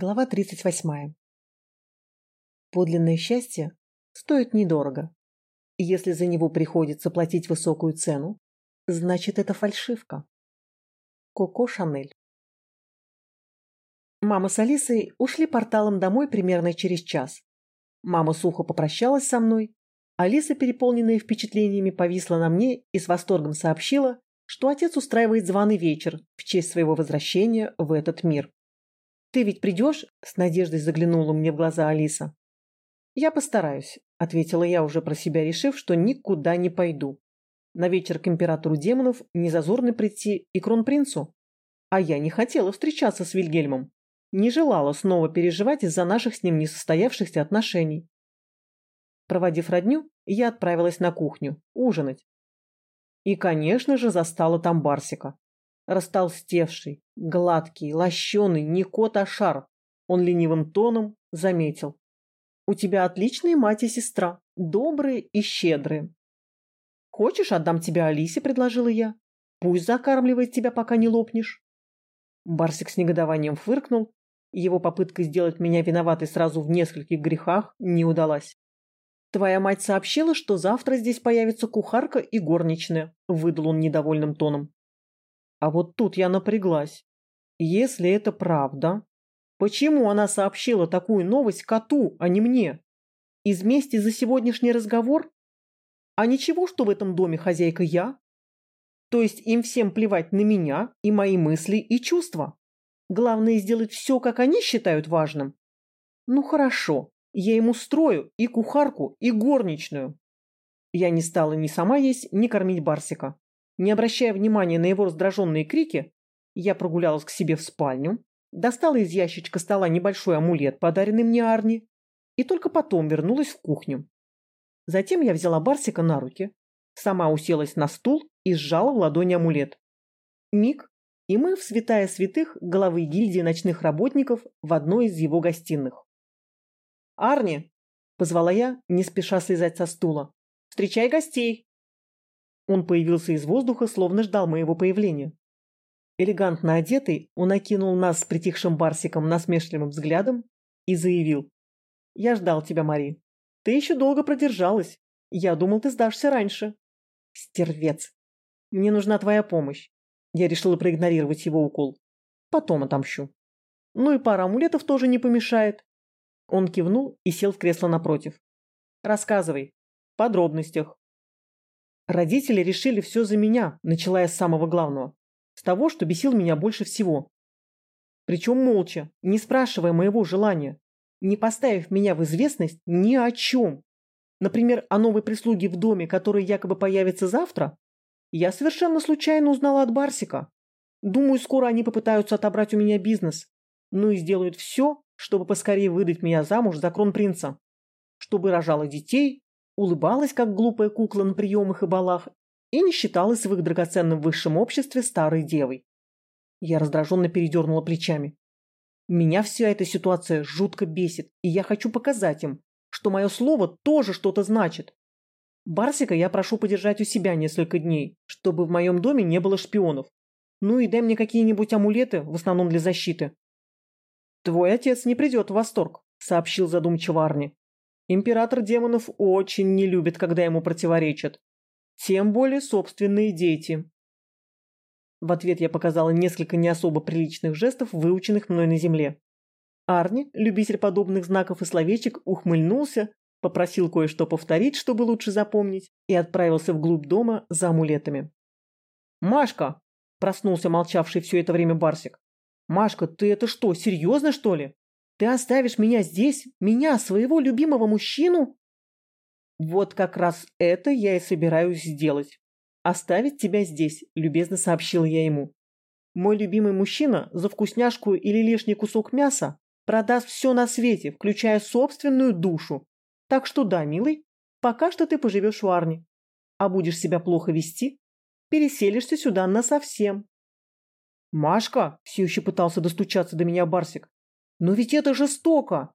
Глава 38. Подлинное счастье стоит недорого. И если за него приходится платить высокую цену, значит это фальшивка. Коко Шанель. Мама с Алисой ушли порталом домой примерно через час. Мама сухо попрощалась со мной. Алиса, переполненная впечатлениями, повисла на мне и с восторгом сообщила, что отец устраивает званый вечер в честь своего возвращения в этот мир. «Ты ведь придешь?» – с надеждой заглянула мне в глаза Алиса. «Я постараюсь», – ответила я, уже про себя решив, что никуда не пойду. На вечер к императору демонов не зазорно прийти и кронпринцу. А я не хотела встречаться с Вильгельмом. Не желала снова переживать из-за наших с ним несостоявшихся отношений. Проводив родню, я отправилась на кухню, ужинать. И, конечно же, застала там Барсика. Растолстевший, гладкий, лощеный, не кот, а шар. Он ленивым тоном заметил. «У тебя отличные мать и сестра, добрые и щедрые». «Хочешь, отдам тебя Алисе?» – предложила я. «Пусть закармливает тебя, пока не лопнешь». Барсик с негодованием фыркнул. Его попытка сделать меня виноватой сразу в нескольких грехах не удалась. «Твоя мать сообщила, что завтра здесь появится кухарка и горничная», – выдал он недовольным тоном. А вот тут я напряглась. Если это правда, почему она сообщила такую новость коту, а не мне? Из мести за сегодняшний разговор? А ничего, что в этом доме хозяйка я? То есть им всем плевать на меня и мои мысли и чувства? Главное сделать все, как они считают важным? Ну хорошо, я им устрою и кухарку, и горничную. Я не стала ни сама есть, ни кормить Барсика. Не обращая внимания на его раздраженные крики, я прогулялась к себе в спальню, достала из ящичка стола небольшой амулет, подаренный мне Арни, и только потом вернулась в кухню. Затем я взяла Барсика на руки, сама уселась на стул и сжала в ладони амулет. Миг, и мы в святая святых головы гильдии ночных работников в одной из его гостиных. «Арни!» – позвала я, не спеша слезать со стула. «Встречай гостей!» Он появился из воздуха, словно ждал моего появления. Элегантно одетый, он окинул нас с притихшим барсиком насмешливым взглядом и заявил. «Я ждал тебя, Мари. Ты еще долго продержалась. Я думал, ты сдашься раньше». «Стервец! Мне нужна твоя помощь». Я решила проигнорировать его укол. Потом отомщу. Ну и пара амулетов тоже не помешает. Он кивнул и сел в кресло напротив. «Рассказывай. В подробностях. Родители решили все за меня, начиная с самого главного. С того, что бесил меня больше всего. Причем молча, не спрашивая моего желания, не поставив меня в известность ни о чем. Например, о новой прислуге в доме, которая якобы появится завтра, я совершенно случайно узнала от Барсика. Думаю, скоро они попытаются отобрать у меня бизнес. Ну и сделают все, чтобы поскорее выдать меня замуж за кронпринца. Чтобы рожала детей, улыбалась, как глупая кукла на приемах и балах, и не считалась в их драгоценном высшем обществе старой девой. Я раздраженно передернула плечами. Меня вся эта ситуация жутко бесит, и я хочу показать им, что мое слово тоже что-то значит. Барсика я прошу подержать у себя несколько дней, чтобы в моем доме не было шпионов. Ну и дай мне какие-нибудь амулеты, в основном для защиты. Твой отец не придет в восторг, сообщил задумчиво Арни. Император демонов очень не любит, когда ему противоречат. Тем более собственные дети. В ответ я показала несколько не особо приличных жестов, выученных мной на земле. Арни, любитель подобных знаков и словечек, ухмыльнулся, попросил кое-что повторить, чтобы лучше запомнить, и отправился вглубь дома за амулетами. «Машка!» – проснулся молчавший все это время Барсик. «Машка, ты это что, серьезно, что ли?» Ты оставишь меня здесь, меня, своего любимого мужчину? Вот как раз это я и собираюсь сделать. Оставить тебя здесь, любезно сообщил я ему. Мой любимый мужчина за вкусняшку или лишний кусок мяса продаст все на свете, включая собственную душу. Так что да, милый, пока что ты поживешь в Арне. А будешь себя плохо вести, переселишься сюда насовсем. Машка, все еще пытался достучаться до меня Барсик, но ведь это жестоко.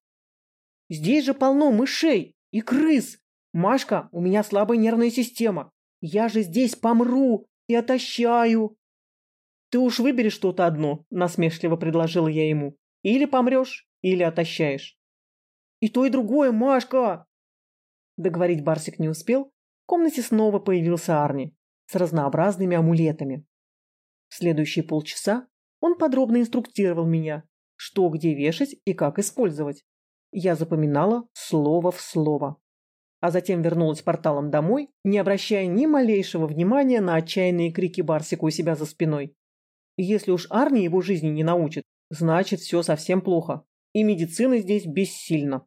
Здесь же полно мышей и крыс. Машка, у меня слабая нервная система. Я же здесь помру и отощаю. Ты уж выбери что-то одно, насмешливо предложила я ему. Или помрешь, или отощаешь. И то, и другое, Машка! Договорить Барсик не успел, в комнате снова появился Арни с разнообразными амулетами. В следующие полчаса он подробно инструктировал меня, что где вешать и как использовать. Я запоминала слово в слово. А затем вернулась порталом домой, не обращая ни малейшего внимания на отчаянные крики Барсика у себя за спиной. Если уж Арни его жизни не научит, значит все совсем плохо, и медицина здесь бессильна.